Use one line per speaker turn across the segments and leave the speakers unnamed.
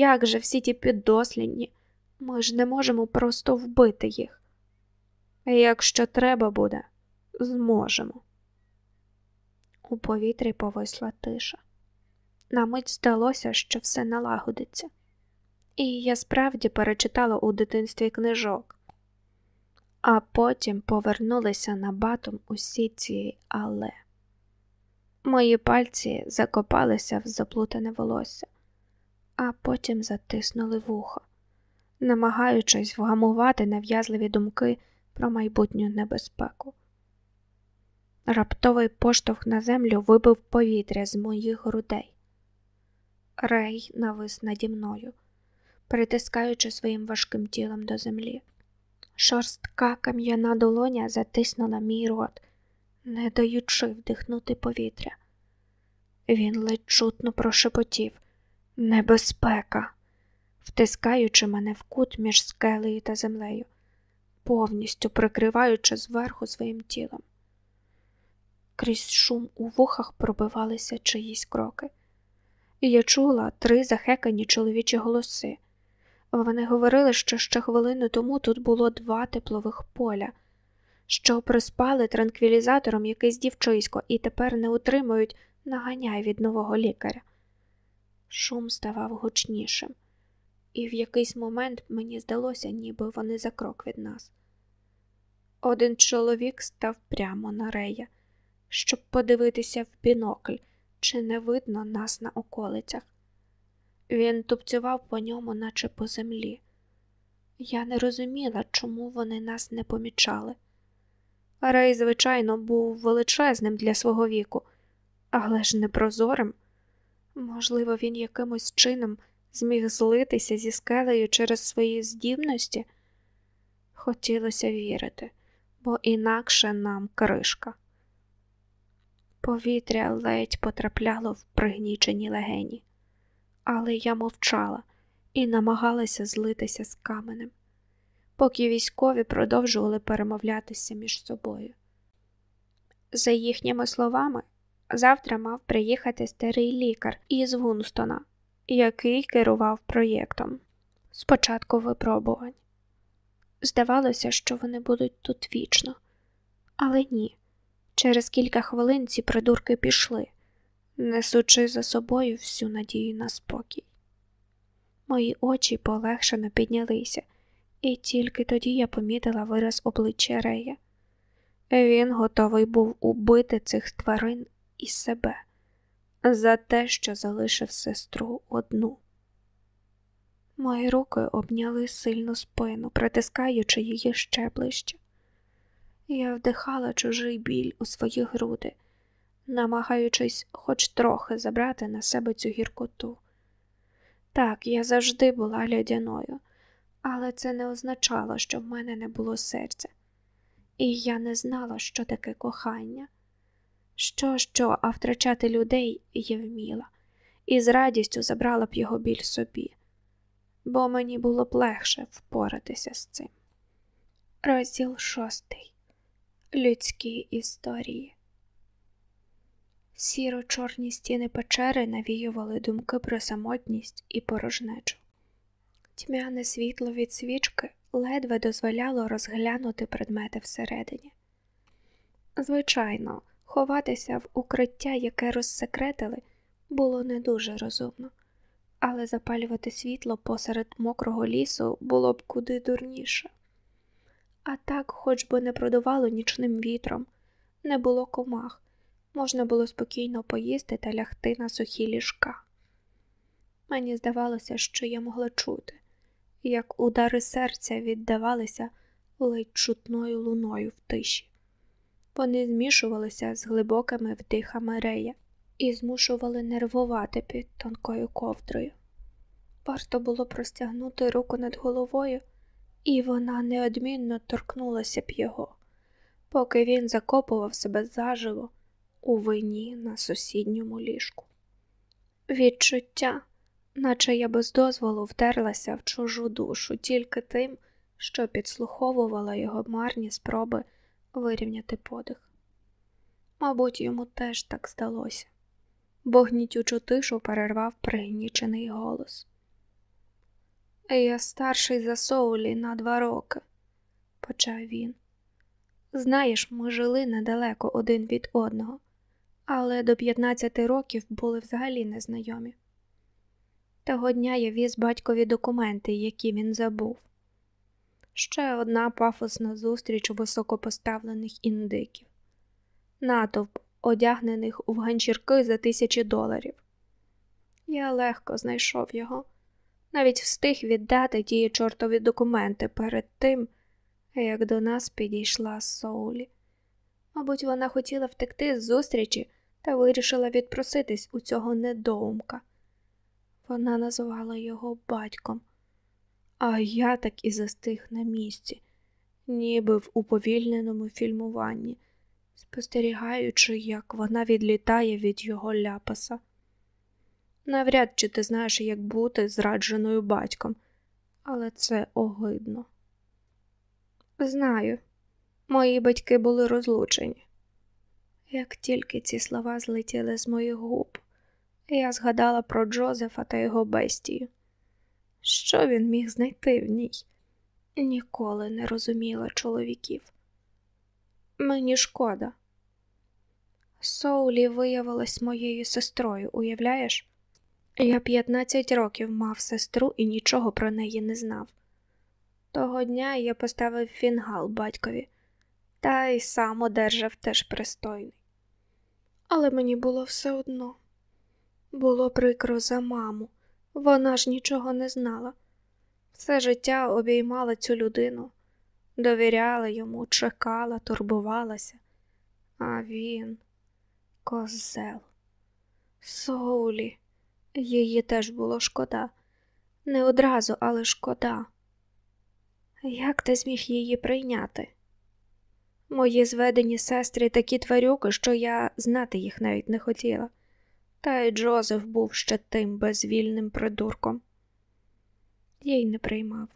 як же всі ті піддослідні? Ми ж не можемо просто вбити їх. Якщо треба буде, зможемо. У повітрі повисла тиша. На мить здалося, що все налагодиться, і я справді перечитала у дитинстві книжок, а потім повернулися на батом усі ці але. Мої пальці закопалися в заплутане волосся, а потім затиснули вухо, намагаючись вгамувати нав'язливі думки про майбутню небезпеку. Раптовий поштовх на землю вибив повітря з моїх грудей. Рей навис наді мною, притискаючи своїм важким тілом до землі. Шорстка кам'яна долоня затиснула мій рот, не даючи вдихнути повітря. Він ледь чутно прошепотів Небезпека, втискаючи мене в кут між скелею та землею, повністю прикриваючи зверху своїм тілом. Крізь шум у вухах пробивалися чиїсь кроки, і я чула три захекані чоловічі голоси. Вони говорили, що ще хвилину тому тут було два теплових поля, що приспали транквілізатором якийсь дівчисько і тепер не утримують наганяй від нового лікаря. Шум ставав гучнішим, і в якийсь момент мені здалося, ніби вони за крок від нас. Один чоловік став прямо на рея, щоб подивитися в бінокль, чи не видно нас на околицях. Він тупцював по ньому, наче по землі. Я не розуміла, чому вони нас не помічали. Рей, звичайно, був величезним для свого віку, але ж непрозорим. Можливо, він якимось чином зміг злитися зі скелею через свої здібності. Хотілося вірити, бо інакше нам кришка. Повітря ледь потрапляло в пригнічені легені, але я мовчала і намагалася злитися з каменем, поки військові продовжували перемовлятися між собою. За їхніми словами, завтра мав приїхати старий лікар із Гунстона, який керував проєктом спочатку випробувань. Здавалося, що вони будуть тут вічно, але ні. Через кілька хвилин ці придурки пішли, несучи за собою всю надію на спокій. Мої очі полегшено піднялися, і тільки тоді я помітила вираз обличчя Рея. Він готовий був убити цих тварин і себе за те, що залишив сестру одну. Мої руки обняли сильну спину, притискаючи її ще ближче. Я вдихала чужий біль у свої груди, намагаючись хоч трохи забрати на себе цю гіркоту. Так, я завжди була лядяною, але це не означало, що в мене не було серця, і я не знала, що таке кохання. Що, що, а втрачати людей я вміла, і з радістю забрала б його біль собі, бо мені було б легше впоратися з цим. Розділ шостий Людські історії. Сіро чорні стіни печери навіювали думки про самотність і порожнечу. Тьмяне світло від свічки ледве дозволяло розглянути предмети всередині. Звичайно, ховатися в укриття, яке розсекретили, було не дуже розумно, але запалювати світло посеред мокрого лісу було б куди дурніше. А так, хоч би не продувало нічним вітром, не було комах, можна було спокійно поїсти та лягти на сухі ліжка. Мені здавалося, що я могла чути, як удари серця віддавалися ледь чутною луною в тиші. Вони змішувалися з глибокими вдихами рея і змушували нервувати під тонкою ковдрою. Варто було простягнути руку над головою і вона неодмінно торкнулася б його, поки він закопував себе заживо у вині на сусідньому ліжку. Відчуття, наче я без дозволу втерлася в чужу душу тільки тим, що підслуховувала його марні спроби вирівняти подих. Мабуть, йому теж так здалося, бо гнітючу тишу перервав пригнічений голос. Я старший за Соулі на два роки, почав він. Знаєш, ми жили недалеко один від одного, але до 15 років були взагалі незнайомі. Того дня я віз батькові документи, які він забув. Ще одна пафосна зустріч високопоставлених індиків, натовп, одягнених у ганчірки за тисячі доларів. Я легко знайшов його, навіть встиг віддати ті чортові документи перед тим, як до нас підійшла Соулі. Мабуть, вона хотіла втекти з зустрічі та вирішила відпроситись у цього недоумка. Вона назвала його батьком, а я так і застиг на місці, ніби в уповільненому фільмуванні, спостерігаючи, як вона відлітає від його ляпаса. Навряд чи ти знаєш, як бути зрадженою батьком, але це огидно. Знаю, мої батьки були розлучені. Як тільки ці слова злетіли з моїх губ, я згадала про Джозефа та його бестію. Що він міг знайти в ній? Ніколи не розуміла чоловіків. Мені шкода. Соулі виявилась моєю сестрою, уявляєш? Я 15 років мав сестру і нічого про неї не знав. Того дня я поставив фінгал батькові, та й сам одержав теж пристойний. Але мені було все одно. Було прикро за маму, вона ж нічого не знала. Все життя обіймала цю людину, довіряла йому, чекала, турбувалася. А він, козел, Соулі, її теж було шкода. Не одразу, але шкода. Як ти зміг її прийняти? Мої зведені сестри такі тварюки, що я знати їх навіть не хотіла, та й Джозеф був ще тим безвільним придурком. Їй не приймав.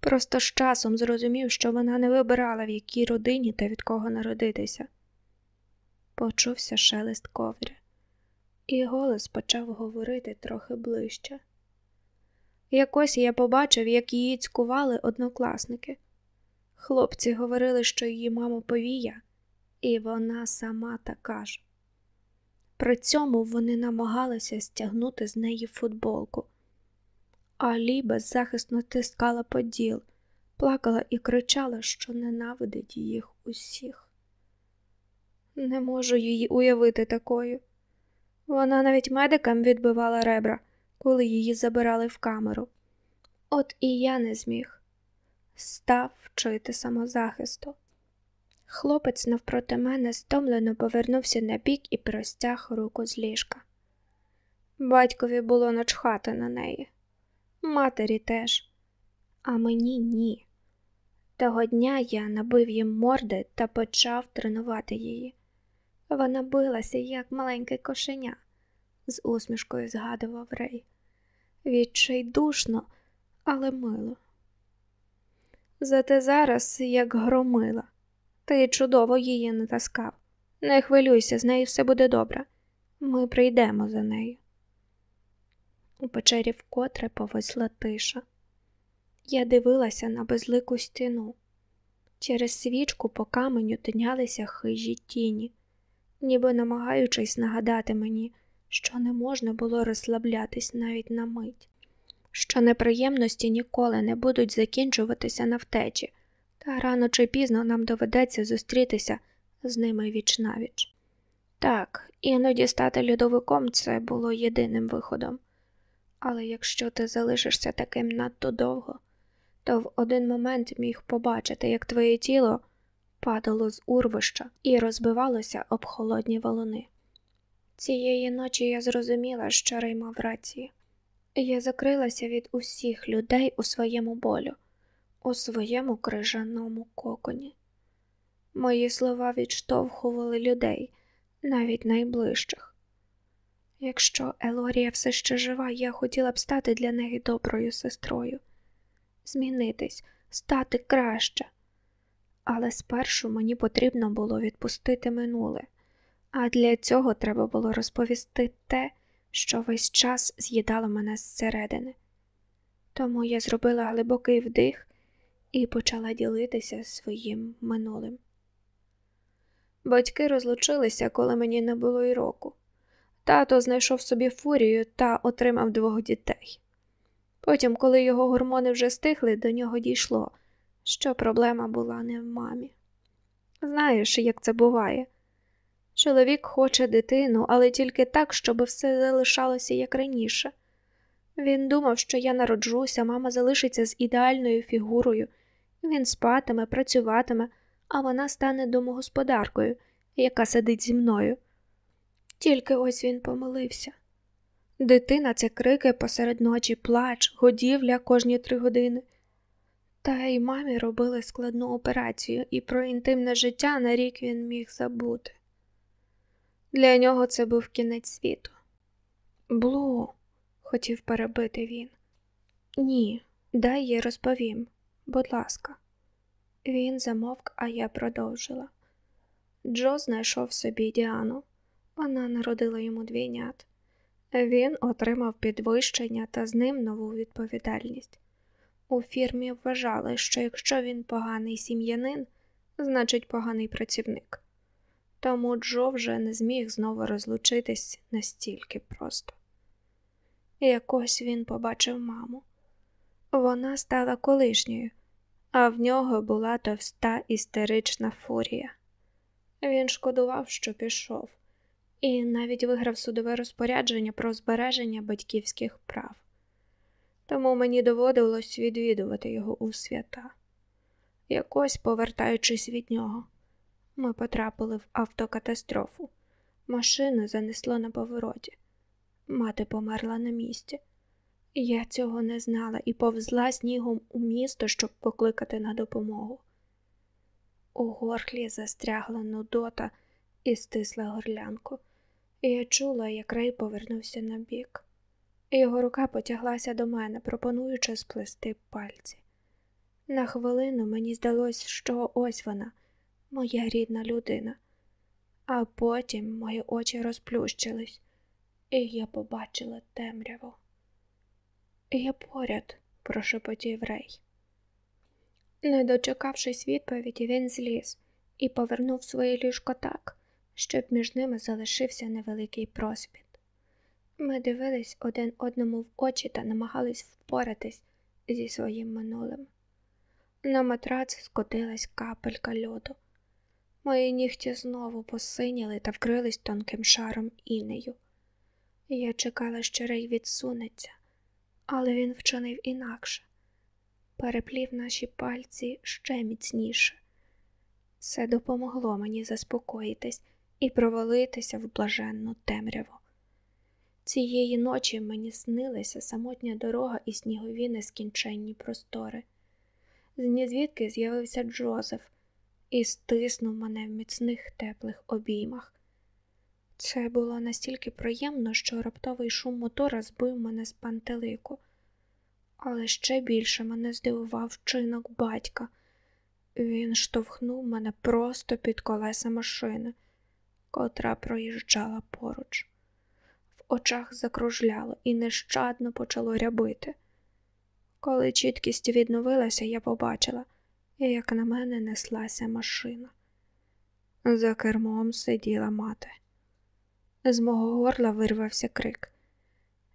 Просто з часом зрозумів, що вона не вибирала, в якій родині та від кого народитися. Почувся шелест ковдри, і голос почав говорити трохи ближче. Якось я побачив, як її цькували однокласники. Хлопці говорили, що її мама повія, і вона сама така ж. При цьому вони намагалися стягнути з неї футболку. Алі беззахисно тискала поділ, плакала і кричала, що ненавидить їх усіх. Не можу її уявити такою. Вона навіть медикам відбивала ребра, коли її забирали в камеру. От і я не зміг. Став вчити самозахисту. Хлопець навпроти мене стомлено повернувся на бік і простяг руку з ліжка. Батькові було начхати на неї, матері теж, а мені ні. Того дня я набив їм морди та почав тренувати її. Вона билася, як маленьке кошеня, з усмішкою згадував Рей. Відчайдушно, але мило. Зате зараз, як громила, ти чудово її не таскав. Не хвилюйся, з нею все буде добре. Ми прийдемо за нею. У печері вкотре повисла тиша. Я дивилася на безлику стіну. Через свічку по каменю тинялися хижі тіні, ніби намагаючись нагадати мені, що не можна було розслаблятись навіть на мить, що неприємності ніколи не будуть закінчуватися на втечі, та рано чи пізно нам доведеться зустрітися з ними віч навіч. Так, іноді стати льодовиком це було єдиним виходом. Але якщо ти залишишся таким надто довго, то в один момент міг побачити, як твоє тіло падало з урвища і розбивалося об холодні валуни. Цієї ночі я зрозуміла, що Рей мав рацію. Я закрилася від усіх людей у своєму болю, у своєму крижаному коконі. Мої слова відштовхували людей, навіть найближчих. Якщо Елорія все ще жива, я хотіла б стати для неї доброю сестрою, змінитись, стати краще. Але спершу мені потрібно було відпустити минуле, а для цього треба було розповісти те, що весь час з'їдало мене зсередини. Тому я зробила глибокий вдих і почала ділитися своїм минулим. Батьки розлучилися, коли мені не було й року. Тато знайшов собі фурію та отримав двох дітей. Потім, коли його гормони вже стихли, до нього дійшло, що проблема була не в мамі. Знаєш, як це буває? Чоловік хоче дитину, але тільки так, щоб все залишалося як раніше. Він думав, що я народжуся, мама залишиться з ідеальною фігурою, він спатиме, працюватиме, а вона стане домогосподаркою, яка сидить зі мною. Тільки ось він помилився. Дитина це крики посеред ночі, плач, годівля кожні три години. Та й мамі робили складну операцію, і про інтимне життя на рік він міг забути. Для нього це був кінець світу. Блу, хотів перебити він. Ні, дай їй розповім, будь ласка. Він замовк, а я продовжила. Джо знайшов собі Діану. Вона народила йому двійнят. Він отримав підвищення та з ним нову відповідальність. У фірмі вважали, що якщо він поганий сім'янин, значить поганий працівник. Тому Джо вже не зміг знову розлучитись настільки просто. Якось він побачив маму. Вона стала колишньою, а в нього була товста істерична фурія. Він шкодував, що пішов, і навіть виграв судове розпорядження про збереження батьківських прав. Тому мені доводилось відвідувати його у свята. Якось, повертаючись від нього, ми потрапили в автокатастрофу. Машину занесло на повороті. Мати померла на місці. Я цього не знала і повзла снігом у місто, щоб покликати на допомогу. У горлі застрягла нудота і стисла горлянку. Я чула, як Рей повернувся на бік. Його рука потяглася до мене, пропонуючи сплести пальці. На хвилину мені здалось, що ось вона, моя рідна людина, а потім мої очі розплющились, і я побачила темряву. Я поряд, прошепотів Рей. Не дочекавшись відповіді, він зліз і повернув своє ліжко так, щоб між ними залишився невеликий просвіт. Ми дивились один одному в очі та намагались впоратись зі своїм минулим. На матрац скотилась капелька льоду. Мої нігті знову посиніли та вкрились тонким шаром інею. Я чекала, що Рей відсунеться, але він вчинив інакше, переплів наші пальці ще міцніше. Це допомогло мені заспокоїтись і провалитися в блаженну темряву. Цієї ночі мені снилася самотня дорога і снігові нескінченні простори. З нізвідки з'явився Джозеф і стиснув мене в міцних теплих обіймах. Це було настільки приємно, що раптовий шум мотора збив мене з пантелику, але ще більше мене здивував вчинок батька. Він штовхнув мене просто під колеса машини, котра проїжджала поруч. В очах закружляло і нещадно почало рябити. Коли чіткість відновилася, я побачила, як на мене неслася машина. За кермом сиділа мати. З мого горла вирвався крик.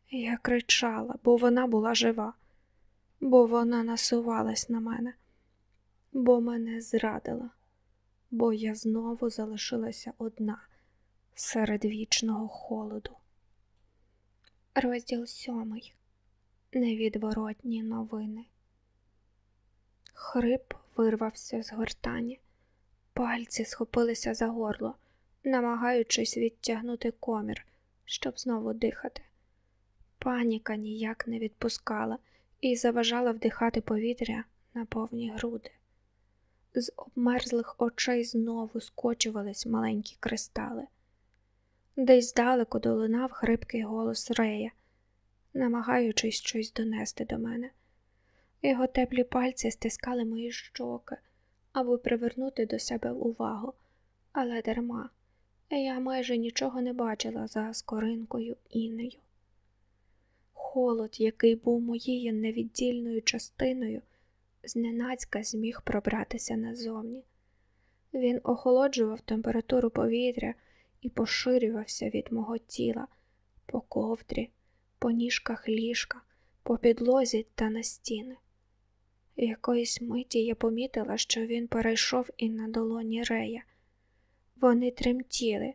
Я кричала, бо вона була жива, бо вона насувалась на мене, бо мене зрадила, бо я знову залишилася одна серед вічного холоду. Розділ сьомий. Невідворотні новини. Хрип вирвався з гортані, пальці схопилися за горло намагаючись відтягнути комір, щоб знову дихати. Паніка ніяк не відпускала і заважала вдихати повітря на повні груди. З обмерзлих очей знову скочувались маленькі кристали. Десь здалеку долинав хрипкий голос Рея, намагаючись щось донести до мене. Його теплі пальці стискали мої щоки, аби привернути до себе увагу, але дарма. Я майже нічого не бачила за скоринкою інею. холод, який був моєю невіддільною частиною, зненацька зміг пробратися назовні. Він охолоджував температуру повітря і поширювався від мого тіла по ковдрі, по ніжках ліжка, по підлозі та на стіни. Якоїсь миті я помітила, що він перейшов і на долоні рея. Вони тремтіли,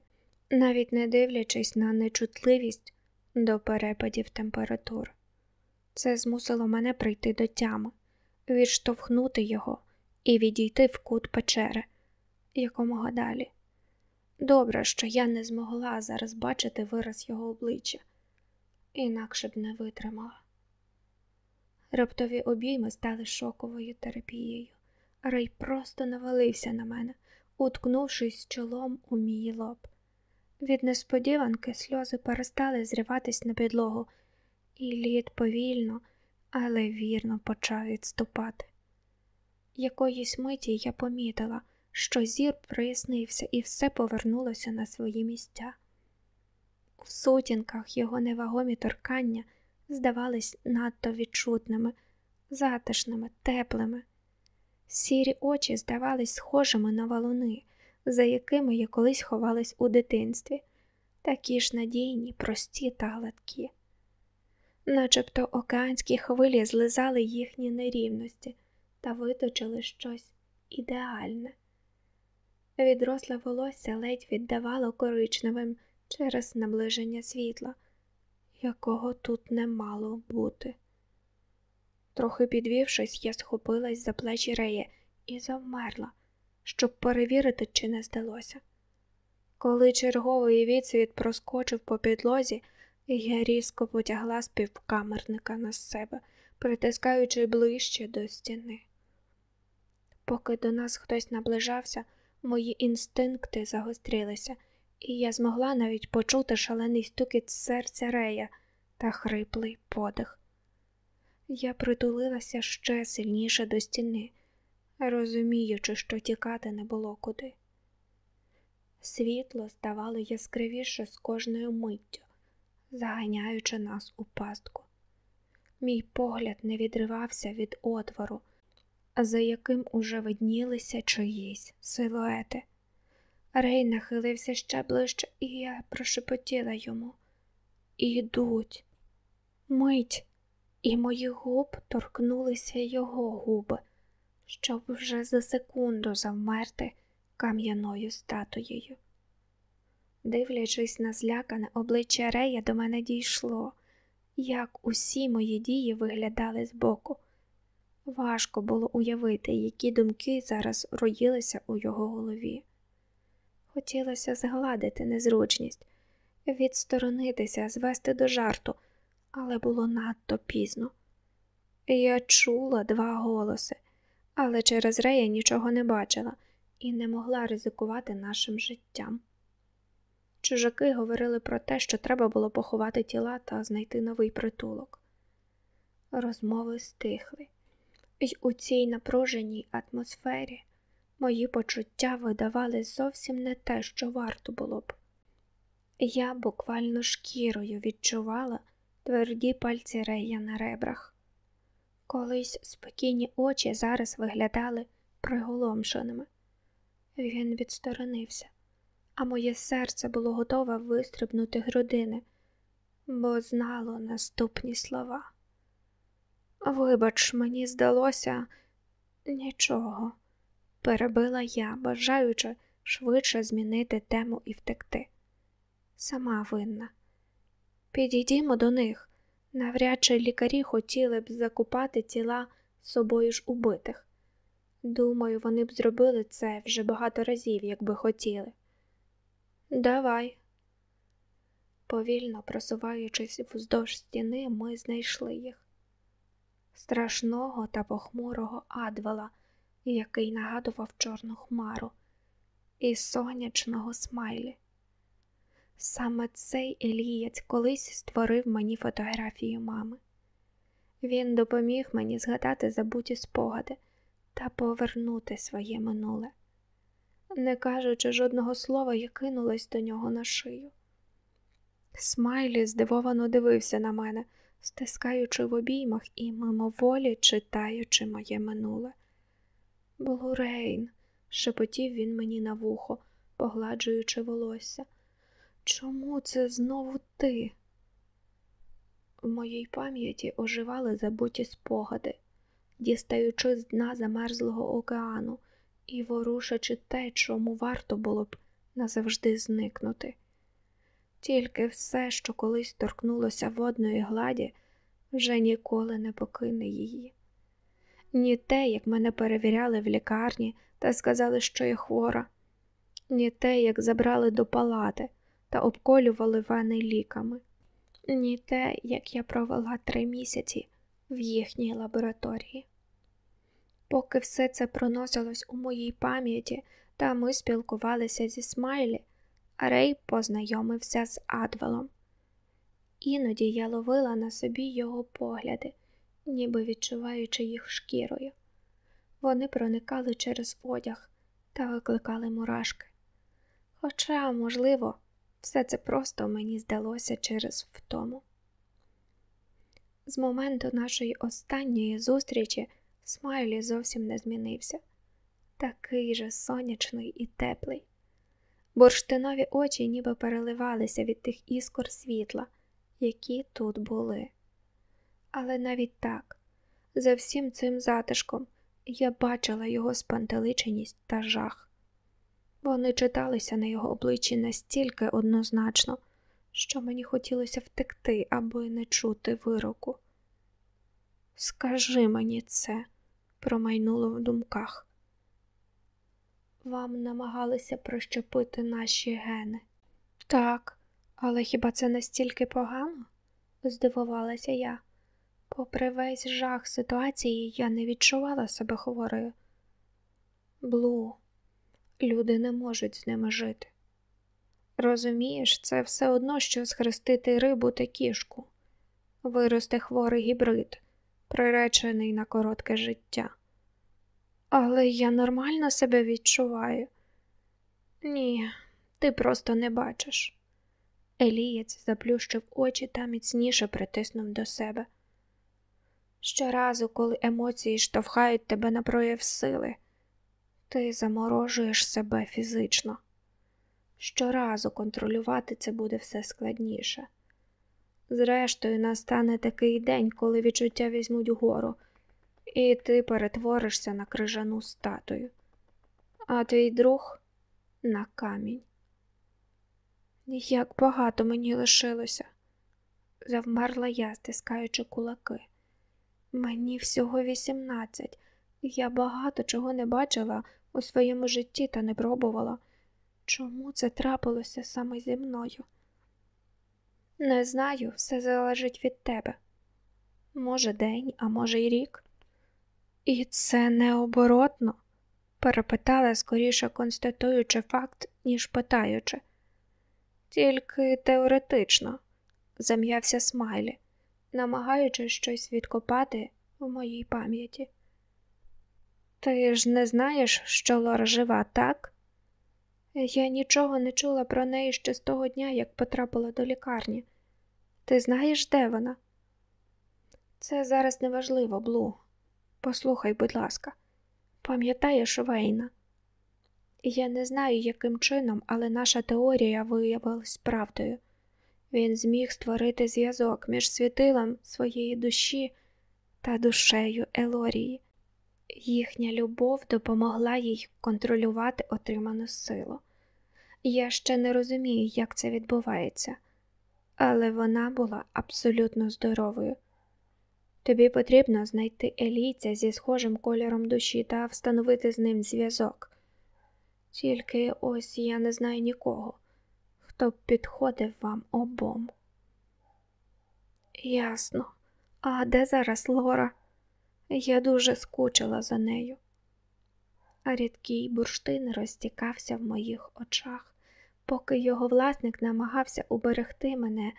навіть не дивлячись на нечутливість до перепадів температур. Це змусило мене прийти до тями, відштовхнути його і відійти в кут печери якомога далі. Добре, що я не змогла зараз бачити вираз його обличчя, інакше б не витримала. Раптові обійми стали шоковою терапією. Рей просто навалився на мене, уткнувшись чолом у мій лоб. Від несподіванки сльози перестали зриватись на підлогу, і лід повільно, але вірно почав відступати. Якоїсь миті я помітила, що зір прояснився і все повернулося на свої місця. У сутінках його невагомі торкання здавались надто відчутними, затишними, теплими. Сірі очі здавались схожими на валуни, за якими я колись ховалась у дитинстві, такі ж надійні, прості та гладкі. Начебто океанські хвилі злизали їхні нерівності та виточили щось ідеальне. Відросле волосся ледь віддавало коричневим через наближення світла, якого тут не мало бути. Трохи підвівшись, я схопилась за плечі рея і завмерла, щоб перевірити, чи не здалося. Коли черговий відсвіт проскочив по підлозі, я різко потягла співкамерника на себе, притискаючи ближче до стіни. Поки до нас хтось наближався, мої інстинкти загострилися, і я змогла навіть почути шалений стукіт серця рея та хриплий подих. Я притулилася ще сильніше до стіни, розуміючи, що тікати не було куди. Світло ставало яскравіше з кожною миттю, заганяючи нас у пастку. Мій погляд не відривався від отвору, за яким уже виднілися чиїсь силуети. Рей нахилився ще ближче, і я прошепотіла йому Ідуть. Мить, і мої губ торкнулися його губи, щоб вже за секунду завмерти кам'яною статуєю. Дивлячись на злякане обличчя Рея, до мене дійшло, як усі мої дії виглядали збоку. Важко було уявити, які думки зараз роїлися у його голові. Хотілося згладити незручність, відсторонитися, звести до жарту, але було надто пізно. Я чула два голоси, але через рея нічого не бачила і не могла ризикувати нашим життям. Чужаки говорили про те, що треба було поховати тіла та знайти новий притулок. Розмови стихли, і у цій напруженій атмосфері мої почуття видавали зовсім не те, що варто було б. Я буквально шкірою відчувала тверді пальці рея на ребрах. Колись спокійні очі зараз виглядали приголомшеними. Він відсторонився, а моє серце було готове вистрибнути грудини, бо знало наступні слова. Вибач, мені здалося нічого, перебила я, бажаючи швидше змінити тему і втекти. Сама винна. Підійдімо до них. Навряд чи лікарі хотіли б закупати тіла собою ж убитих. Думаю, вони б зробили це вже багато разів, якби хотіли. Давай. Повільно просуваючись вздовж стіни, ми знайшли їх страшного та похмурого адвела, який нагадував чорну хмару, і сонячного смайлі. Саме цей Елієць колись створив мені фотографію мами. Він допоміг мені згадати забуті спогади та повернути своє минуле. Не кажучи жодного слова, я кинулась до нього на шию. Смайлі здивовано дивився на мене, стискаючи в обіймах і мимоволі читаючи моє минуле. Блурейн, шепотів він мені на вухо, погладжуючи волосся. Чому це знову ти? В моїй пам'яті оживали забуті спогади, дістаючи з дна замерзлого океану і ворушачи те, чому варто було б назавжди зникнути. Тільки все, що колись торкнулося водної гладі, вже ніколи не покине її. Ні те, як мене перевіряли в лікарні та сказали, що я хвора, ні те, як забрали до палати та обколювали вени ліками, ні те, як я провела три місяці в їхній лабораторії. Поки все це проносилось у моїй пам'яті, та ми спілкувалися зі Смайлі, Рей познайомився з Адвелом. Іноді я ловила на собі його погляди, ніби відчуваючи їх шкірою. Вони проникали через одяг та викликали мурашки. Хоча, можливо, все це просто мені здалося через втому. З моменту нашої останньої зустрічі Смайлі зовсім не змінився, такий же сонячний і теплий. Бурштинові очі ніби переливалися від тих іскор світла, які тут були. Але навіть так, за всім цим затишком я бачила його спантеличеність та жах. Вони читалися на його обличчі настільки однозначно, що мені хотілося втекти, аби не чути вироку. Скажи мені це, промайнуло в думках. Вам намагалися прощепити наші гени. Так, але хіба це настільки погано? здивувалася я. Попри весь жах ситуації, я не відчувала себе хворою. Блу, люди не можуть з ними жити. Розумієш, це все одно, що схрестити рибу та кішку, виросте хворий гібрид, приречений на коротке життя. Але я нормально себе відчуваю. Ні, ти просто не бачиш. Елієць заплющив очі та міцніше притиснув до себе. Щоразу, коли емоції штовхають тебе на прояв сили, ти заморожуєш себе фізично. Щоразу контролювати це буде все складніше. Зрештою, настане такий день, коли відчуття візьмуть гору, і ти перетворишся на крижану статую, а твій друг на камінь. Як багато мені лишилося, завмерла я, стискаючи кулаки. Мені всього вісімнадцять, я багато чого не бачила у своєму житті та не пробувала. Чому це трапилося саме зі мною? Не знаю, все залежить від тебе. Може, день, а може, й рік. І це необоротно, перепитала скоріше констатуючи факт, ніж питаючи. Тільки теоретично, зам'явся Смайлі, намагаючись щось відкопати в моїй пам'яті. Ти ж не знаєш, що Лора жива, так? Я нічого не чула про неї ще з того дня, як потрапила до лікарні. Ти знаєш, де вона? Це зараз неважливо, Блу. Послухай, будь ласка, пам'ятаєш Вейна? Я не знаю, яким чином, але наша теорія виявилась правдою. Він зміг створити зв'язок між світилом своєї душі та душею Елорії. Їхня любов допомогла їй контролювати отриману силу. Я ще не розумію, як це відбувається, але вона була абсолютно здоровою. Тобі потрібно знайти елійця зі схожим кольором душі та встановити з ним зв'язок. Тільки ось я не знаю нікого, хто б підходив вам обом. Ясно, а де зараз Лора? Я дуже скучила за нею. А рідкий бурштин розтікався в моїх очах, поки його власник намагався уберегти мене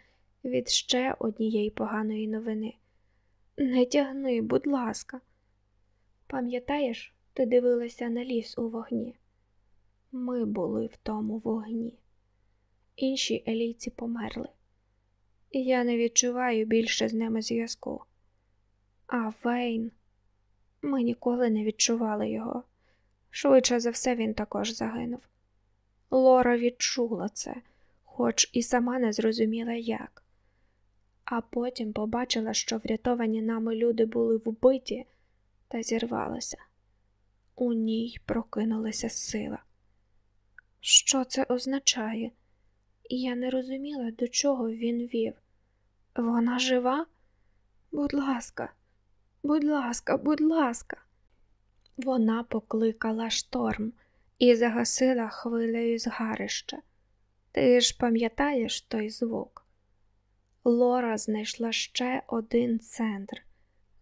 від ще однієї поганої новини. Не тягни, будь ласка. Пам'ятаєш, ти дивилася на ліс у вогні? Ми були в тому вогні. Інші елійці померли. і я не відчуваю більше з ними зв'язку. А Вейн, ми ніколи не відчували його. Швидше за все, він також загинув. Лора відчула це, хоч і сама не зрозуміла як. А потім побачила, що врятовані нами люди були вбиті, та зірвалася. У ній прокинулася сила. Що це означає? Я не розуміла, до чого він вів. Вона жива? Будь ласка, будь ласка, будь ласка. Вона покликала шторм і загасила хвилею згарища. Ти ж пам'ятаєш той звук? Лора знайшла ще один центр,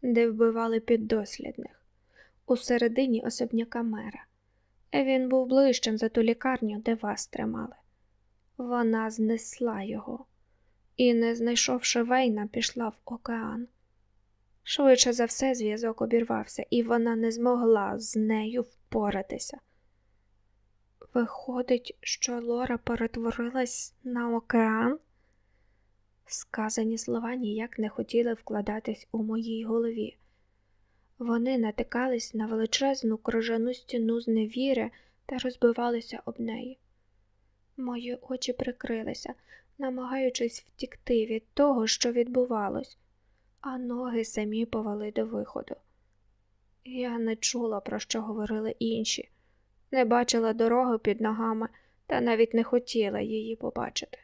де вбивали піддослідних, у середині особняка мера. Він був ближчим за ту лікарню, де вас тримали. Вона знесла його і, не знайшовши Вейна, пішла в океан. Швидше за все, зв'язок обірвався, і вона не змогла з нею впоратися. Виходить, що Лора перетворилась на океан? Сказані слова ніяк не хотіли вкладатись у моїй голові. Вони натикались на величезну крижану стіну з невіри та розбивалися об неї. Мої очі прикрилися, намагаючись втікти від того, що відбувалось, а ноги самі повели до виходу. Я не чула, про що говорили інші, не бачила дороги під ногами та навіть не хотіла її побачити.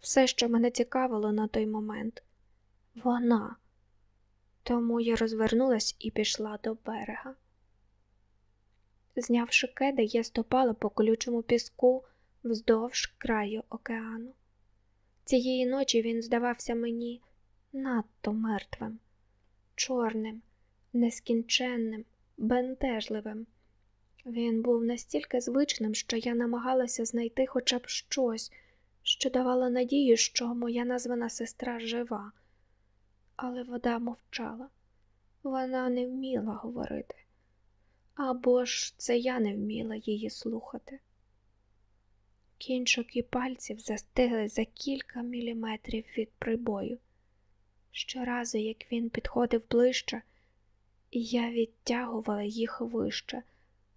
Все, що мене цікавило на той момент, вона. Тому я розвернулась і пішла до берега. Знявши кеди, я стопала по колючому піску вздовж краю океану. Цієї ночі він здавався мені надто мертвим, чорним, нескінченним, бентежливим. Він був настільки звичним, що я намагалася знайти хоча б щось, що давало надію, що моя названа сестра жива, але вода мовчала, вона не вміла говорити. Або ж це я не вміла її слухати. Кінчики пальців застигли за кілька міліметрів від прибою. Щоразу, як він підходив ближче, я відтягувала їх вище,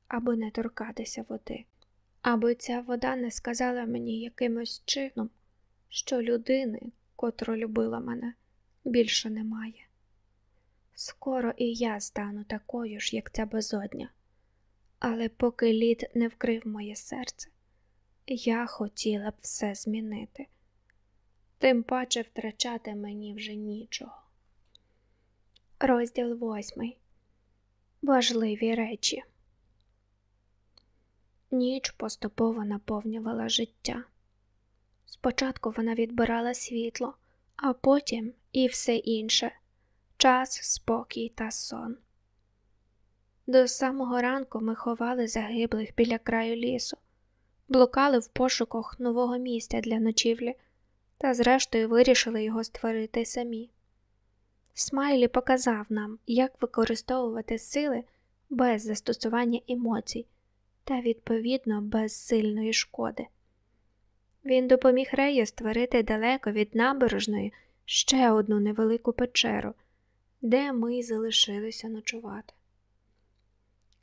аби не торкатися води, аби ця вода не сказала мені якимось чином, що людини, котру любила мене, більше немає. Скоро і я стану такою ж, як ця безодня, але поки лід не вкрив моє серце, я хотіла б все змінити, тим паче втрачати мені вже нічого. Розділ восьмий. Важливі речі. Ніч поступово наповнювала життя. Спочатку вона відбирала світло, а потім і все інше час, спокій та сон. До самого ранку ми ховали загиблих біля краю лісу, блукали в пошуках нового місця для ночівлі та, зрештою, вирішили його створити самі. Смайлі показав нам, як використовувати сили без застосування емоцій та, відповідно, без сильної шкоди. Він допоміг Рею створити далеко від набережної ще одну невелику печеру, де ми залишилися ночувати.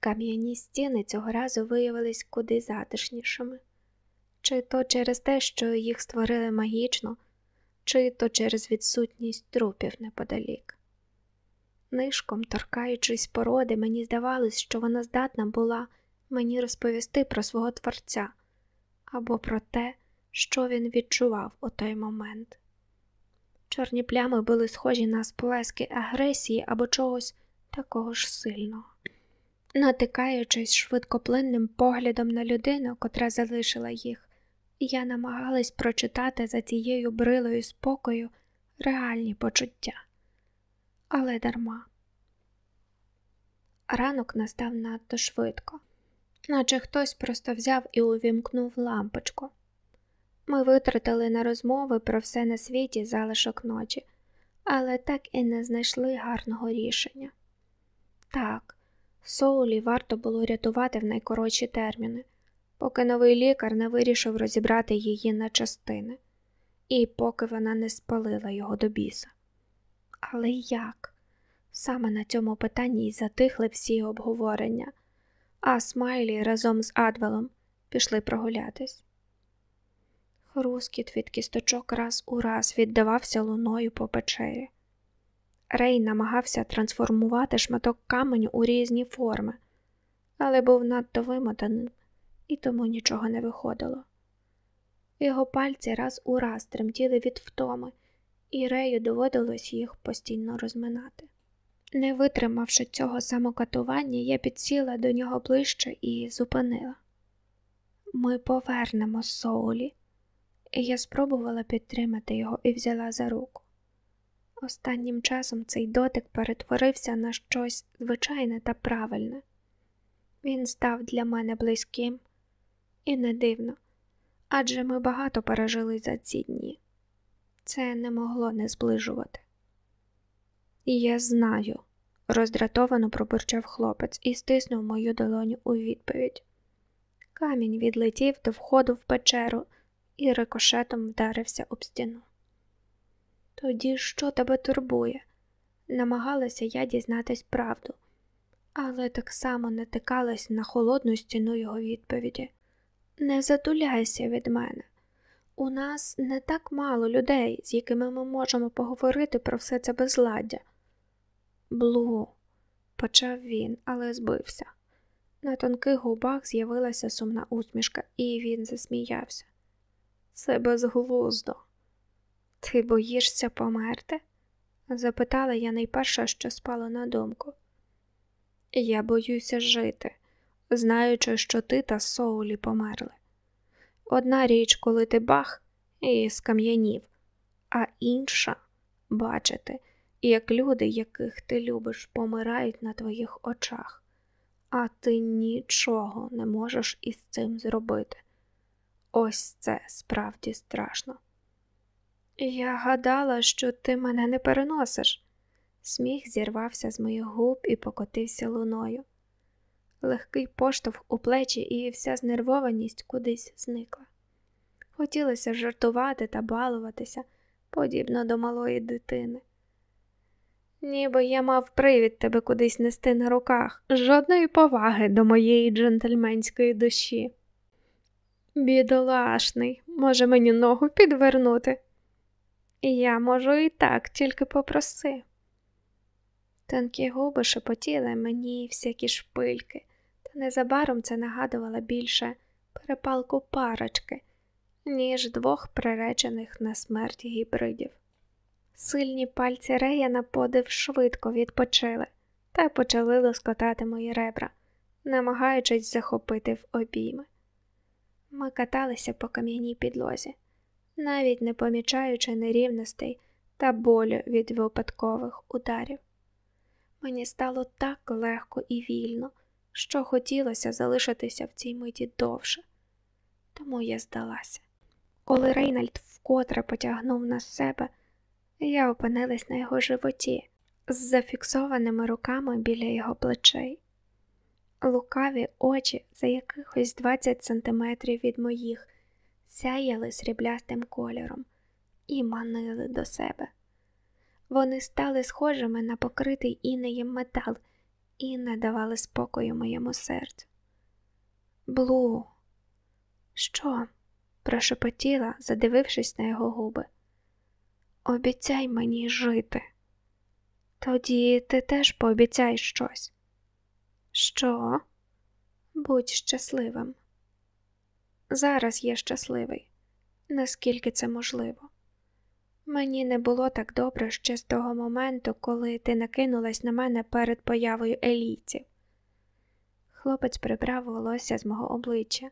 Кам'яні стіни цього разу виявились куди затишнішими, чи то через те, що їх створили магічно, чи то через відсутність трупів неподалік. Нишком, торкаючись породи, мені здавалось, що вона здатна була мені розповісти про свого творця або про те, що він відчував у той момент. Чорні плями були схожі на сплески агресії або чогось такого ж сильного. Натикаючись швидкоплинним поглядом на людину, котра залишила їх, я намагалась прочитати за цією брилою спокою реальні почуття, але дарма. Ранок настав надто швидко, наче хтось просто взяв і увімкнув лампочку. Ми витратили на розмови про все на світі залишок ночі, але так і не знайшли гарного рішення. Так, Соулі варто було рятувати в найкоротші терміни, поки новий лікар не вирішив розібрати її на частини. і поки вона не спалила його до біса. Але як? Саме на цьому питанні й затихли всі обговорення, а Смайлі разом з Адвелом пішли прогулятись. Хрускіт від кісточок раз у раз віддавався луною по печері. Рей намагався трансформувати шматок каменю у різні форми, але був надто вимотаним і тому нічого не виходило. Його пальці раз у раз тремтіли від втоми, і Рею доводилось їх постійно розминати. Не витримавши цього самокатування, я підсіла до нього ближче і зупинила. Ми повернемо Соулі, я спробувала підтримати його і взяла за руку. Останнім часом цей дотик перетворився на щось звичайне та правильне. Він став для мене близьким і не дивно, адже ми багато пережили за ці дні. Це не могло не зближувати. Я знаю, роздратовано пробурчав хлопець і стиснув мою долоню у відповідь. Камінь відлетів до входу в печеру і рикошетом вдарився об стіну. Тоді що тебе турбує? Намагалася я дізнатись правду, але так само натикалась на холодну стіну його відповіді. Не затуляйся від мене. У нас не так мало людей, з якими ми можемо поговорити про все це безладдя. Блу, почав він, але збився. На тонких губах з'явилася сумна усмішка, і він засміявся. Це безглуздо. Ти боїшся померти? запитала я найперше, що спало на думку. Я боюся жити, знаючи, що ти та Соулі померли. Одна річ, коли ти бах і скам'янів, а інша бачити, як люди, яких ти любиш, помирають на твоїх очах, а ти нічого не можеш із цим зробити. Ось це справді страшно. Я гадала, що ти мене не переносиш. Сміх зірвався з моїх губ і покотився луною. Легкий поштовх у плечі і вся знервованість кудись зникла. Хотілося жартувати та балуватися, подібно до малої дитини. Ніби я мав привід тебе кудись нести на руках, жодної поваги до моєї джентльменської душі. Бідолашний, може мені ногу підвернути? Я можу і так, тільки попроси. Тонкі губи шепотіли мені всякі шпильки, та незабаром це нагадувало більше перепалку парочки, ніж двох приречених на смерть гібридів. Сильні пальці Рея на подив швидко відпочили та почали лоскотати мої ребра, намагаючись захопити в обійми. Ми каталися по кам'яній підлозі, навіть не помічаючи нерівностей та болю від випадкових ударів. Мені стало так легко і вільно, що хотілося залишитися в цій миті довше, тому я здалася. Коли Рейнальд вкотре потягнув на себе, я опинилась на його животі з зафіксованими руками біля його плечей. Лукаві очі за якихось 20 сантиметрів від моїх сяяли сріблястим кольором і манили до себе. Вони стали схожими на покритий інеєм метал і не давали спокою моєму серцю. Блу, що? прошепотіла, задивившись на його губи. Обіцяй мені жити. Тоді ти теж пообіцяй щось. Що? Будь щасливим. Зараз я щасливий, наскільки це можливо. Мені не було так добре ще з того моменту, коли ти накинулась на мене перед появою елійців. Хлопець прибрав волосся з мого обличчя,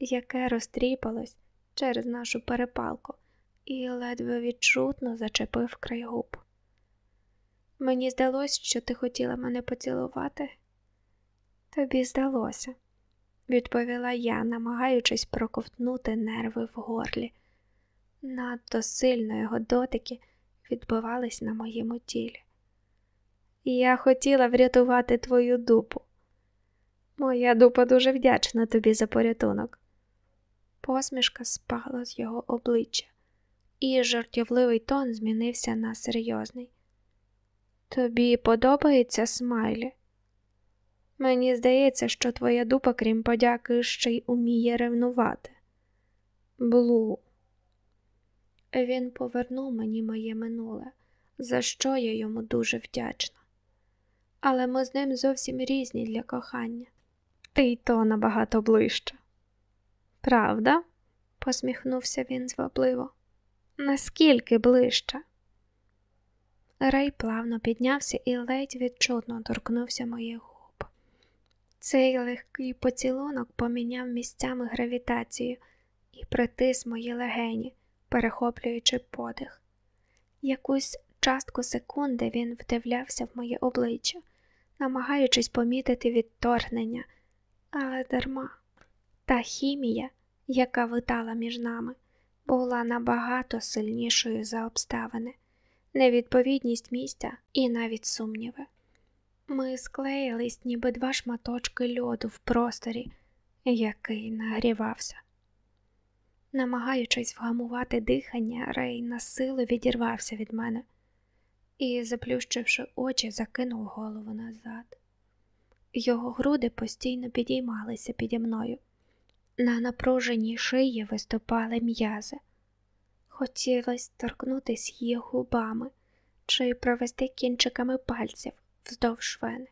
яке розтріпалось через нашу перепалку, і ледве відчутно зачепив край губ. Мені здалось, що ти хотіла мене поцілувати. Тобі здалося, відповіла я, намагаючись проковтнути нерви в горлі. Надто сильно його дотики відбивались на моєму тілі. Я хотіла врятувати твою дупу. Моя дупа дуже вдячна тобі за порятунок. Посмішка спала з його обличчя, і жартівливий тон змінився на серйозний. Тобі подобається смайлі? Мені здається, що твоя дупа, крім подяки, ще й уміє ревнувати. Блу. Він повернув мені моє минуле, за що я йому дуже вдячна. Але ми з ним зовсім різні для кохання. Ти й то набагато ближче. Правда? посміхнувся він звабливо. Наскільки ближче? Рей плавно піднявся і ледь відчутно торкнувся моїх губ. Цей легкий поцілунок поміняв місцями гравітацію і притис мої легені, перехоплюючи подих. Якусь частку секунди він вдивлявся в моє обличчя, намагаючись помітити відторгнення, але дарма. Та хімія, яка витала між нами, була набагато сильнішою за обставини, невідповідність місця і навіть сумніви. Ми склеїлись, ніби два шматочки льоду в просторі, який нагрівався. Намагаючись вгамувати дихання, Рей на силу відірвався від мене і, заплющивши очі, закинув голову назад. Його груди постійно підіймалися піді мною. На напруженій шиї виступали м'язи. Хотілося торкнутися її губами чи провести кінчиками пальців вздовж вени.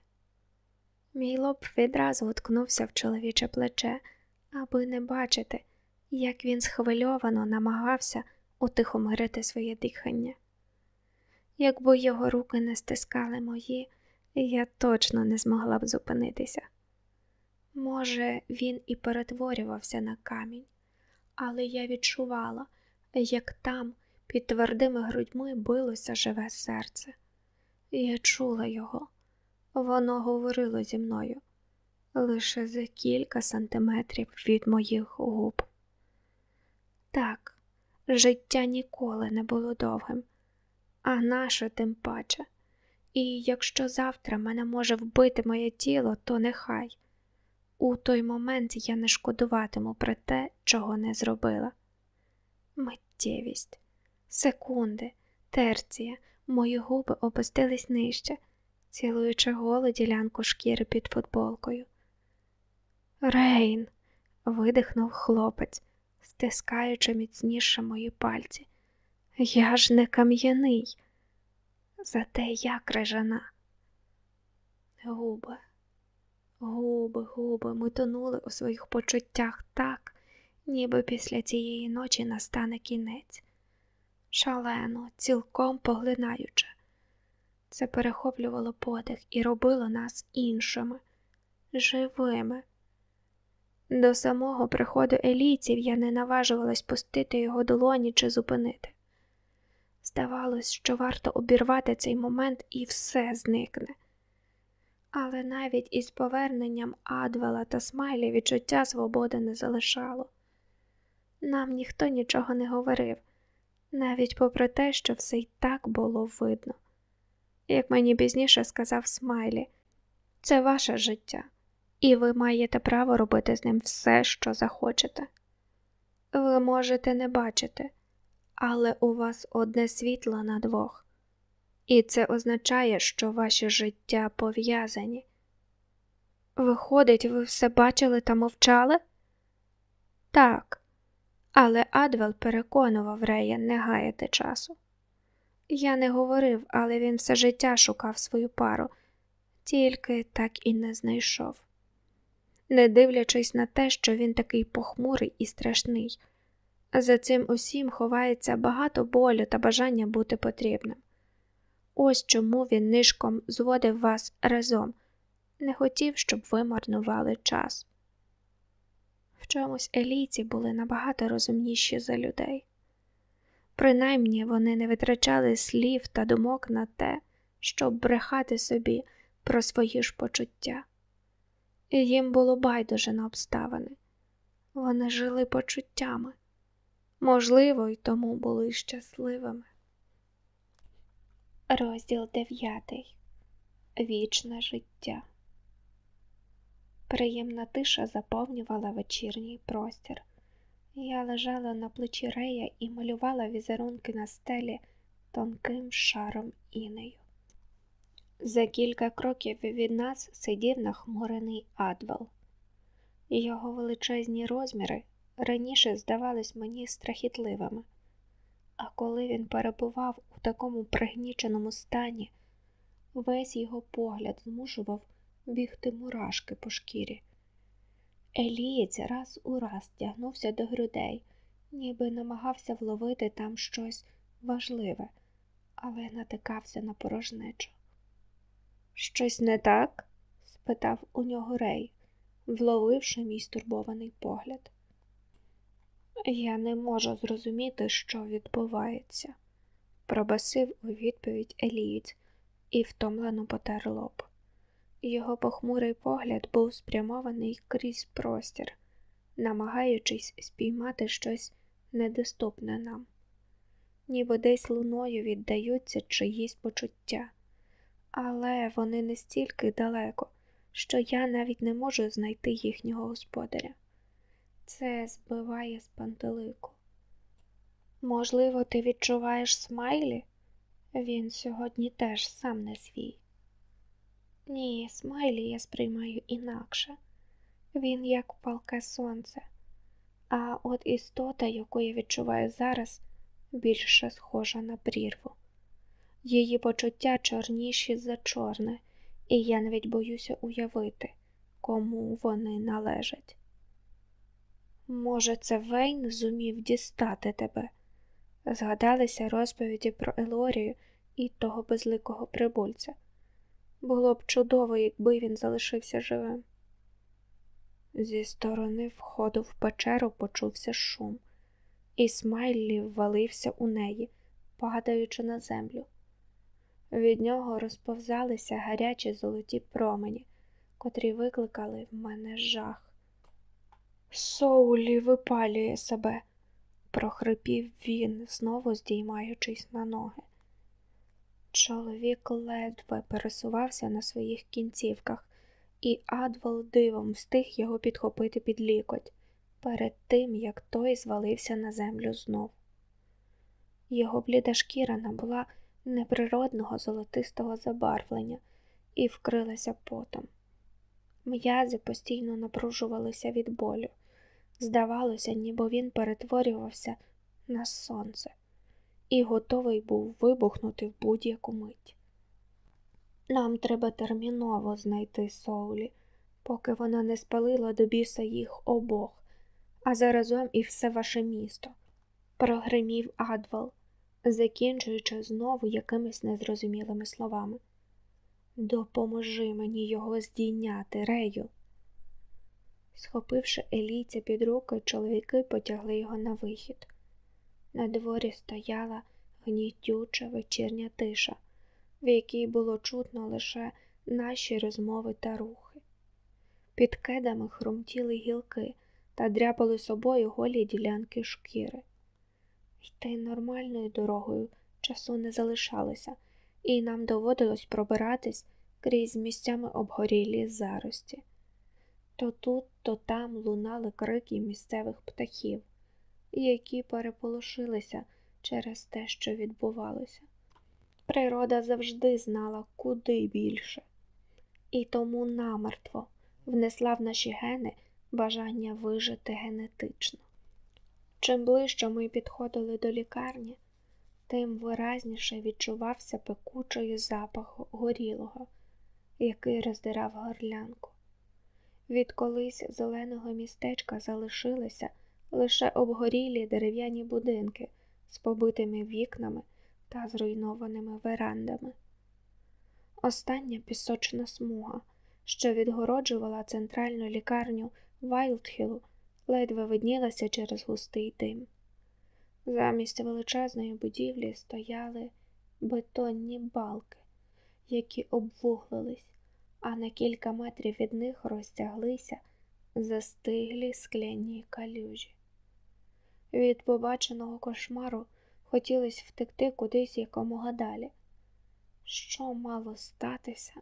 Мій лоб відразу уткнувся в чоловіче плече, аби не бачити, як він схвильовано намагався утихомирити своє дихання. Якби його руки не стискали мої, я точно не змогла б зупинитися. Може, він і перетворювався на камінь, але я відчувала, як там під твердими грудьми билося живе серце. Я чула його, воно говорило зі мною лише за кілька сантиметрів від моїх губ. Так, життя ніколи не було довгим, а наше тим паче. І якщо завтра мене може вбити моє тіло, то нехай. У той момент я не шкодуватиму про те, чого не зробила. Миттєвість, секунди, терція, мої губи опустились нижче, цілуючи голу ділянку шкіри під футболкою. Рейн, видихнув хлопець, стискаючи міцніше мої пальці. Я ж не кам'яний, зате я крижана. Губи. Губи, губи, ми тонули у своїх почуттях так, ніби після цієї ночі настане кінець. Шалено, цілком поглинаюче. Це перехоплювало подих і робило нас іншими, живими. До самого приходу елійців я не наважувалась пустити його долоні чи зупинити. Здавалось, що варто обірвати цей момент і все зникне. Але навіть із поверненням Адвела та Смайлі відчуття свободи не залишало. Нам ніхто нічого не говорив, навіть попри те, що все й так було видно. Як мені пізніше сказав Смайлі, це ваше життя, і ви маєте право робити з ним все, що захочете. Ви можете не бачити, але у вас одне світло на двох. І це означає, що ваші життя пов'язані. Виходить, ви все бачили та мовчали? Так, але Адвел переконував Рея не гаяти часу. Я не говорив, але він все життя шукав свою пару, тільки так і не знайшов. Не дивлячись на те, що він такий похмурий і страшний, за цим усім ховається багато болю та бажання бути потрібним. Ось чому він нишком зводив вас разом, не хотів, щоб ви марнували час. В чомусь елійці були набагато розумніші за людей. Принаймні вони не витрачали слів та думок на те, щоб брехати собі про свої ж почуття. І їм було байдуже на обставини. Вони жили почуттями, можливо, й тому були щасливими. Розділ дев'ятий Вічне життя. Приємна тиша заповнювала вечірній простір. Я лежала на плечі Рея і малювала візерунки на стелі тонким шаром інею. За кілька кроків від нас сидів нахмурений Адвал. Його величезні розміри раніше здавались мені страхітливими, а коли він перебував у такому пригніченому стані, весь його погляд змушував бігти мурашки по шкірі. Елієць раз у раз тягнувся до грудей, ніби намагався вловити там щось важливе, але натикався на порожнечу. Щось не так? спитав у нього Рей, вловивши мій стурбований погляд. Я не можу зрозуміти, що відбувається, пробасив у відповідь Елієць і втомлено потер лоб. Його похмурий погляд був спрямований крізь простір, намагаючись спіймати щось недоступне нам, ніби десь луною віддаються чиїсь почуття, але вони настільки далеко, що я навіть не можу знайти їхнього господаря. Це збиває з пантелику. Можливо, ти відчуваєш смайлі? Він сьогодні теж сам не свій. Ні, смайлі я сприймаю інакше. Він як палке сонце, а от істота, яку я відчуваю зараз, більше схожа на прірву. Її почуття чорніші за чорне, і я навіть боюся уявити, кому вони належать. Може, це Вейн зумів дістати тебе? Згадалися розповіді про Елорію і того безликого прибульця. Було б чудово, якби він залишився живим. Зі сторони входу в печеру почувся шум, і Смайлі ввалився у неї, падаючи на землю. Від нього розповзалися гарячі золоті промені, котрі викликали в мене жах. Соулі випалює себе, прохрипів він, знову здіймаючись на ноги. Чоловік ледве пересувався на своїх кінцівках, і Адвал дивом встиг його підхопити під лікоть перед тим, як той звалився на землю знов. Його бліда шкіра набула неприродного золотистого забарвлення і вкрилася потом. М'язи постійно напружувалися від болю. Здавалося, ніби він перетворювався на сонце і готовий був вибухнути в будь-яку мить. Нам треба терміново знайти Соулі, поки вона не спалила до біса їх обох, а заразом і все ваше місто, прогримів Адвал, закінчуючи знову якимись незрозумілими словами. Допоможи мені його здійняти, Рею. Схопивши Елійця під руки, чоловіки потягли його на вихід. На дворі стояла гнітюча вечірня тиша, в якій було чутно лише наші розмови та рухи. Під кедами хрумтіли гілки та дряпали собою голі ділянки шкіри. Йти нормальною дорогою часу не залишалося, і нам доводилось пробиратись крізь місцями обгорілі зарості. То тут, то там лунали крики місцевих птахів які переполошилися через те, що відбувалося. Природа завжди знала куди більше, і тому намертво внесла в наші гени бажання вижити генетично. Чим ближче ми підходили до лікарні, тим виразніше відчувався пекучий запах горілого, який роздирав горлянку. Від колись зеленого містечка залишилися лише обгорілі дерев'яні будинки з побитими вікнами та зруйнованими верандами. Остання пісочна смуга, що відгороджувала центральну лікарню Вайлдхілу, ледве виднілася через густий дим. Замість величезної будівлі стояли бетонні балки, які обвуглились, а на кілька метрів від них розтяглися застиглі скляні калюжі. Від побаченого кошмару хотілося втекти кудись якомога далі. Що мало статися,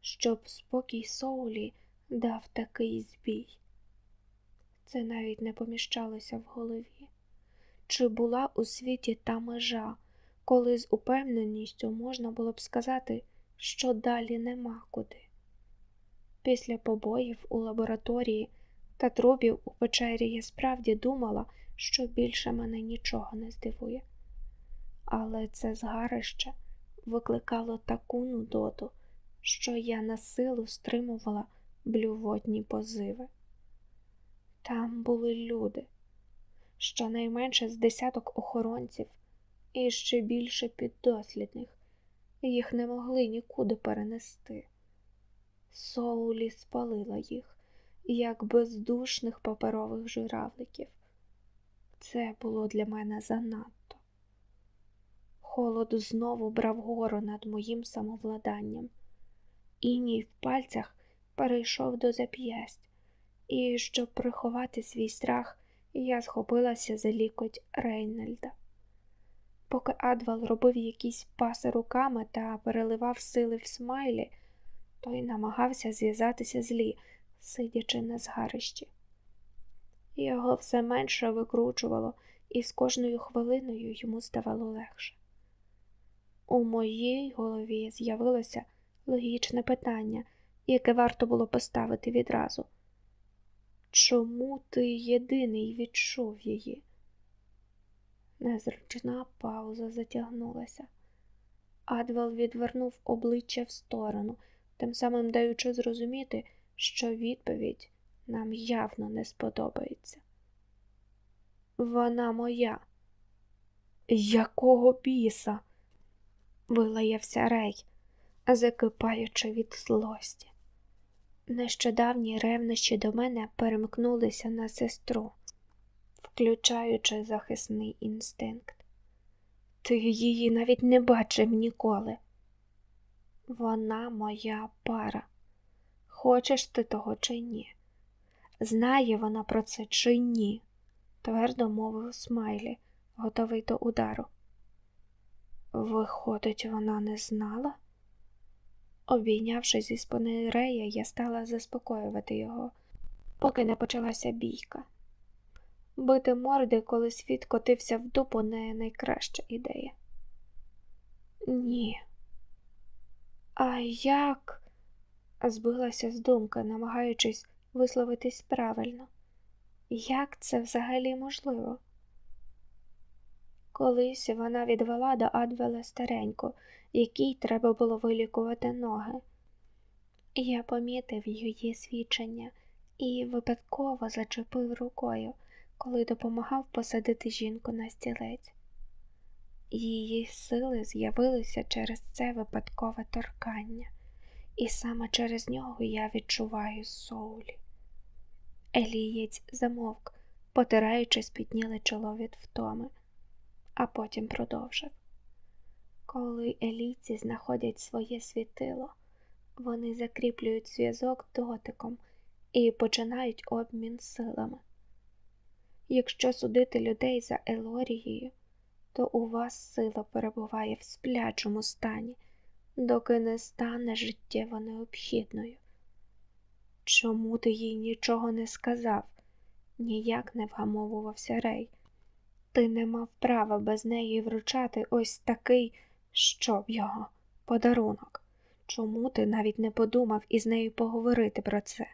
щоб спокій Соулі дав такий збій? Це навіть не поміщалося в голові. Чи була у світі та межа, коли з упевненістю можна було б сказати, що далі нема куди? Після побоїв у лабораторії та трубів у печері я справді думала, що більше мене нічого не здивує. Але це згарище викликало таку нудоту, що я на силу стримувала блювотні позиви. Там були люди, щонайменше з десяток охоронців і ще більше піддослідних, їх не могли нікуди перенести. Соулі спалила їх, як бездушних паперових журавликів. Це було для мене занадто. Холод знову брав гору над моїм самовладанням. Іній в пальцях перейшов до зап'ясть, і, щоб приховати свій страх, я схопилася за лікоть Рейнольда. Поки Адвал робив якісь паси руками та переливав сили в смайлі, той намагався зв'язатися з Лі, сидячи на згарищі. Його все менше викручувало, і з кожною хвилиною йому ставало легше. У моїй голові з'явилося логічне питання, яке варто було поставити відразу. Чому ти єдиний відчув її? Незручна пауза затягнулася. Адвел відвернув обличчя в сторону, тим самим даючи зрозуміти, що відповідь нам явно не сподобається. Вона моя. Якого біса? вилаявся Рей, закипаючи від злості. Нещодавні ревнощі до мене перемкнулися на сестру, включаючи захисний інстинкт. Ти її навіть не бачив ніколи. Вона моя пара. Хочеш ти того чи ні? Знає вона про це чи ні? твердо мовив Смайлі, готовий до удару. Виходить, вона не знала? Обійнявшись зі спини Рея, я стала заспокоювати його, поки не почалася бійка. Бити морди, коли світ котився в дупу, не найкраща ідея. Ні. А як? збилася з думки, намагаючись висловитись правильно. Як це взагалі можливо? Колись вона відвела до Адвела стареньку, якій треба було вилікувати ноги. Я помітив її свідчення і випадково зачепив рукою, коли допомагав посадити жінку на стілець. Її сили з'явилися через це випадкове торкання, і саме через нього я відчуваю соулі. Елієць замовк, потираючи спітніле чоло від втоми, а потім продовжив. Коли елійці знаходять своє світило, вони закріплюють зв'язок дотиком і починають обмін силами. Якщо судити людей за Елорією, то у вас сила перебуває в сплячому стані, доки не стане життєво необхідною. Чому ти їй нічого не сказав? Ніяк не вгамовувався Рей. Ти не мав права без неї вручати ось такий, щоб його, подарунок. Чому ти навіть не подумав із нею поговорити про це?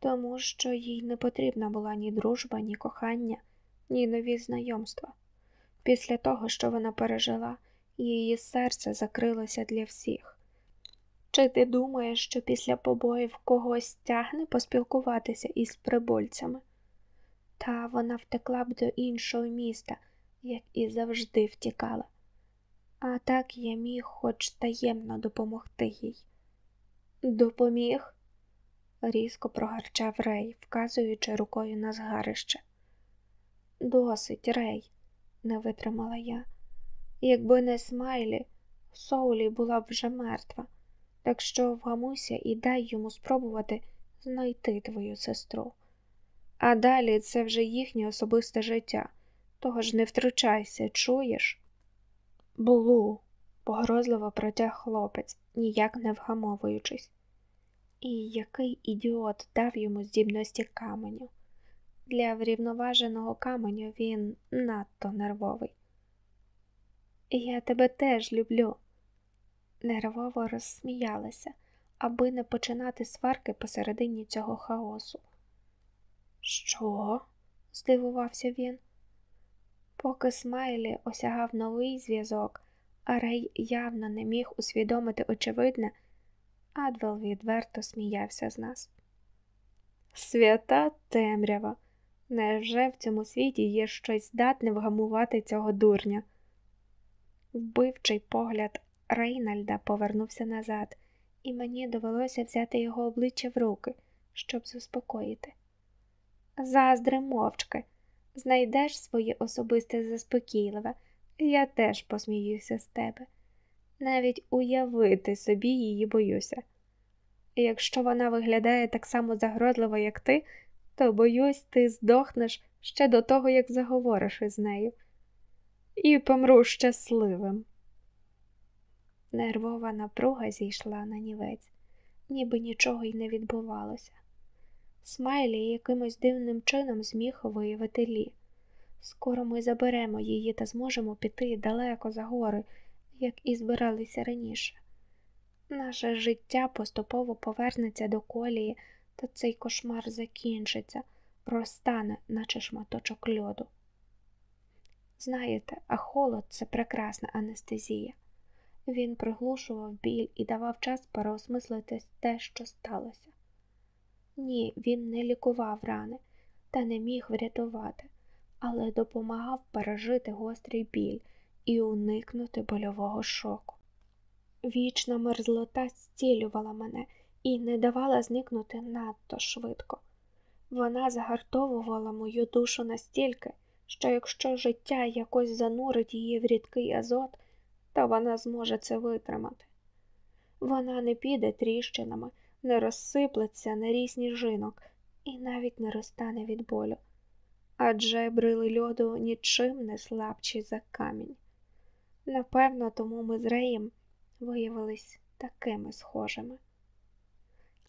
Тому що їй не потрібна була ні дружба, ні кохання, ні нові знайомства. Після того, що вона пережила, її серце закрилося для всіх. Чи ти думаєш, що після побоїв когось тягне поспілкуватися із прибульцями? Та вона втекла б до іншого міста, як і завжди втікала. А так я міг хоч таємно допомогти їй. Допоміг? різко прогарчав Рей, вказуючи рукою на згарище. Досить, Рей, не витримала я. Якби не смайлі, Соулі була б вже мертва, так що вгамуйся і дай йому спробувати знайти твою сестру. А далі це вже їхнє особисте життя, того ж не втручайся, чуєш? Булу, погрозливо протяг хлопець, ніяк не вгамовуючись. І який ідіот дав йому здібності каменю. Для врівноваженого каменю він надто нервовий. Я тебе теж люблю. Нервово розсміялася, аби не починати сварки посередині цього хаосу. Що? здивувався він. Поки Смайлі осягав новий зв'язок, а Рей явно не міг усвідомити очевидне, Адвел відверто сміявся з нас. Свята темрява. Невже в цьому світі є щось здатне вгамувати цього дурня? Вбивчий погляд Рейнальда повернувся назад, і мені довелося взяти його обличчя в руки, щоб заспокоїти. Заздри мовчки, знайдеш своє особисте заспокійливе, я теж посміюся з тебе. Навіть уявити собі її боюся. Якщо вона виглядає так само загрозливо, як ти, то боюсь, ти здохнеш ще до того, як заговориш із нею, і помру щасливим. Нервова напруга зійшла на нівець, ніби нічого й не відбувалося. Смайлі якимось дивним чином зміг виявити лі. Скоро ми заберемо її та зможемо піти далеко за гори, як і збиралися раніше. Наше життя поступово повернеться до колії, та цей кошмар закінчиться, розтане, наче шматочок льоду. Знаєте, а холод це прекрасна анестезія. Він приглушував біль і давав час переосмислити те, що сталося. Ні, він не лікував рани та не міг врятувати, але допомагав пережити гострий біль і уникнути больового шоку. Вічна мерзлота зцілювала мене і не давала зникнути надто швидко. Вона загартовувала мою душу настільки, що якщо життя якось занурить її в рідкий азот, то вона зможе це витримати. Вона не піде тріщинами, не розсиплеться на різні жінок і навіть не розтане від болю, адже брили льоду нічим не слабші за камінь. Напевно, тому ми з Реєм виявились такими схожими.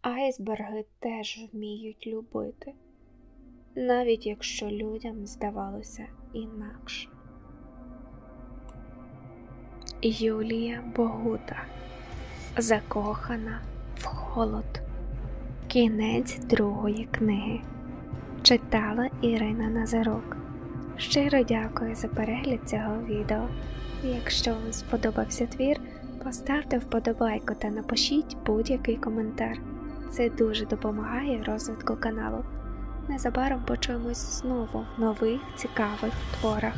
Айсберги теж вміють любити, навіть якщо людям здавалося інакше. Юлія Богута Закохана в холод. Кінець другої книги. Читала Ірина Назарук. Щиро дякую за перегляд цього відео. Якщо вам сподобався твір, поставте вподобайку та напишіть будь-який коментар. Це дуже допомагає розвитку каналу. Незабаром почуємось знову в нових цікавих творах.